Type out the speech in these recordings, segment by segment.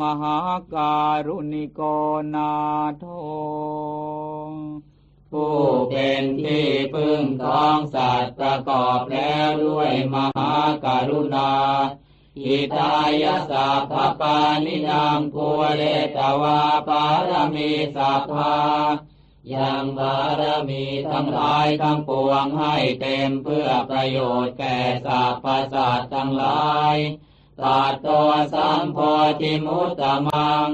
มหาการุณิโกนาโทผู้เป็นที่พึ่งของสัตว์ประกอบแล้วด้วยมหาการุณาอิตายาสัพพปานินางภูเลตวาปารมีสัพพายังบารมีทั้งหลายทั้งปวงให้เต็มเพื่อประโยชน์แก่สัพพสัตว์ทั้งหลาย ตัดตัวสัมโพธิมุตตมัง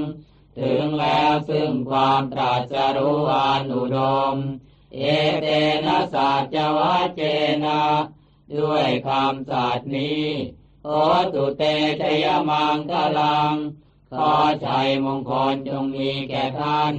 ถึงแล้วซึ่งความตรัสรู้อนุดม เอเตนะสัจวัจเจนะ ด้วยคำสัตย์นี้โอตุเตชยมังคลัง ขอชัยมงคลจงมีแก่ท่าน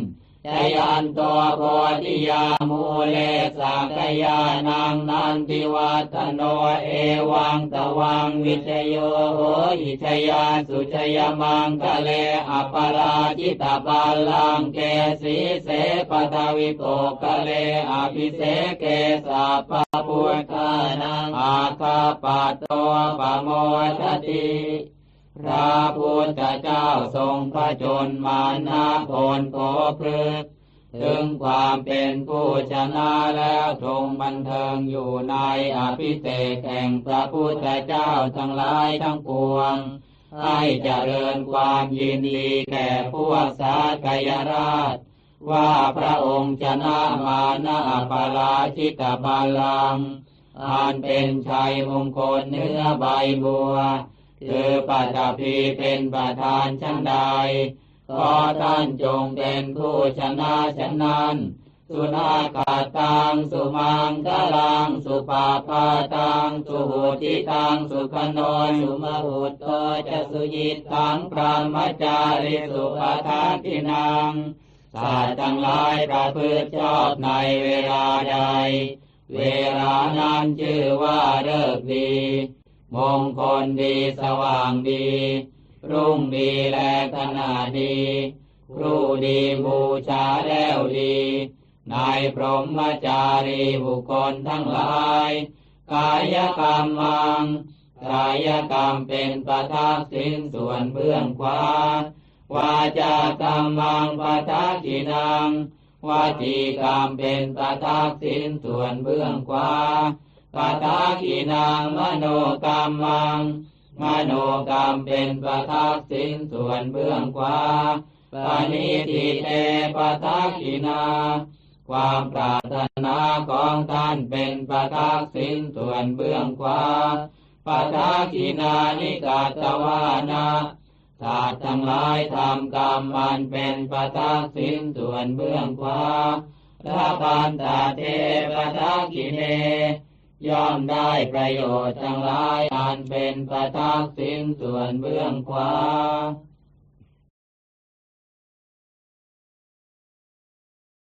ชยันตัวโพธิยามูเลสักยานังนันติวัตโนเอวังตวังวิชโยโหอิชยาสุชยมังคะเลอปราจิตาบาลังเกสีเสปทวิโตกะเลอภิเสเกสาปปุคานังอาคาปะโตปโมชติ พระพุทธเจ้าทรงพระชนมานาโนโพพฤกถึงความเป็นผู้ชนะแล้วทรงบันเทิงอยู่ในอภิเศกแห่งพระพุทธเจ้าทั้งหลายทั้งปวง ให้เจริญความยินดีแก่พวกสากยราช ว่าพระองค์ชนะมานาปาลาชิตบาลังอันเป็นชัยมงคลเนื้อใบบัว คือปัจพีเป็นประธานชั้นใดขอท่านจงเป็นผู้ชนะฉันนั้น สุนาคาตังสุมังกลัง สุปาปาตัง สุหุติตัง สุขโนสุมหุตโตจะสุยิตังพระมจาริสุปทาทินังสัตว์ทั้งหลายประพฤติชอบในเวลาใด เวลานั้นชื่อว่าเลิกดี มงคลดีสว่างดี รุ่งดีแลขนาดี ครูดีบูชาแล้วดีนายพรหมจารีบุคคลทั้งหลาย กายกรรมมังกายกรรมเป็นประทักษิณส่วนเบื้องขวาวาจากรรมังประทักษินังวาจีกรรมเป็นประทักษิณส่วนเบื้องขวา ปทากินางมโนกรรมัง มโนกรรมเป็นประทักษิณส่วนเบื้องขวาปณิทิเตปทักขินา ความปรารถนาของท่านเป็นประทักษิณส่วนเบื้องขวาปทักขินานิกาตวานาศาสตร์ทั้งหลายทำกรรมมันเป็นประทักษิณส่วนเบื้องขวาพระพันตาเทปทักขิเน ย่อมได้ประโยชน์ทั้งหลายอันเป็นประทักษิณส่วนเบื้องขวา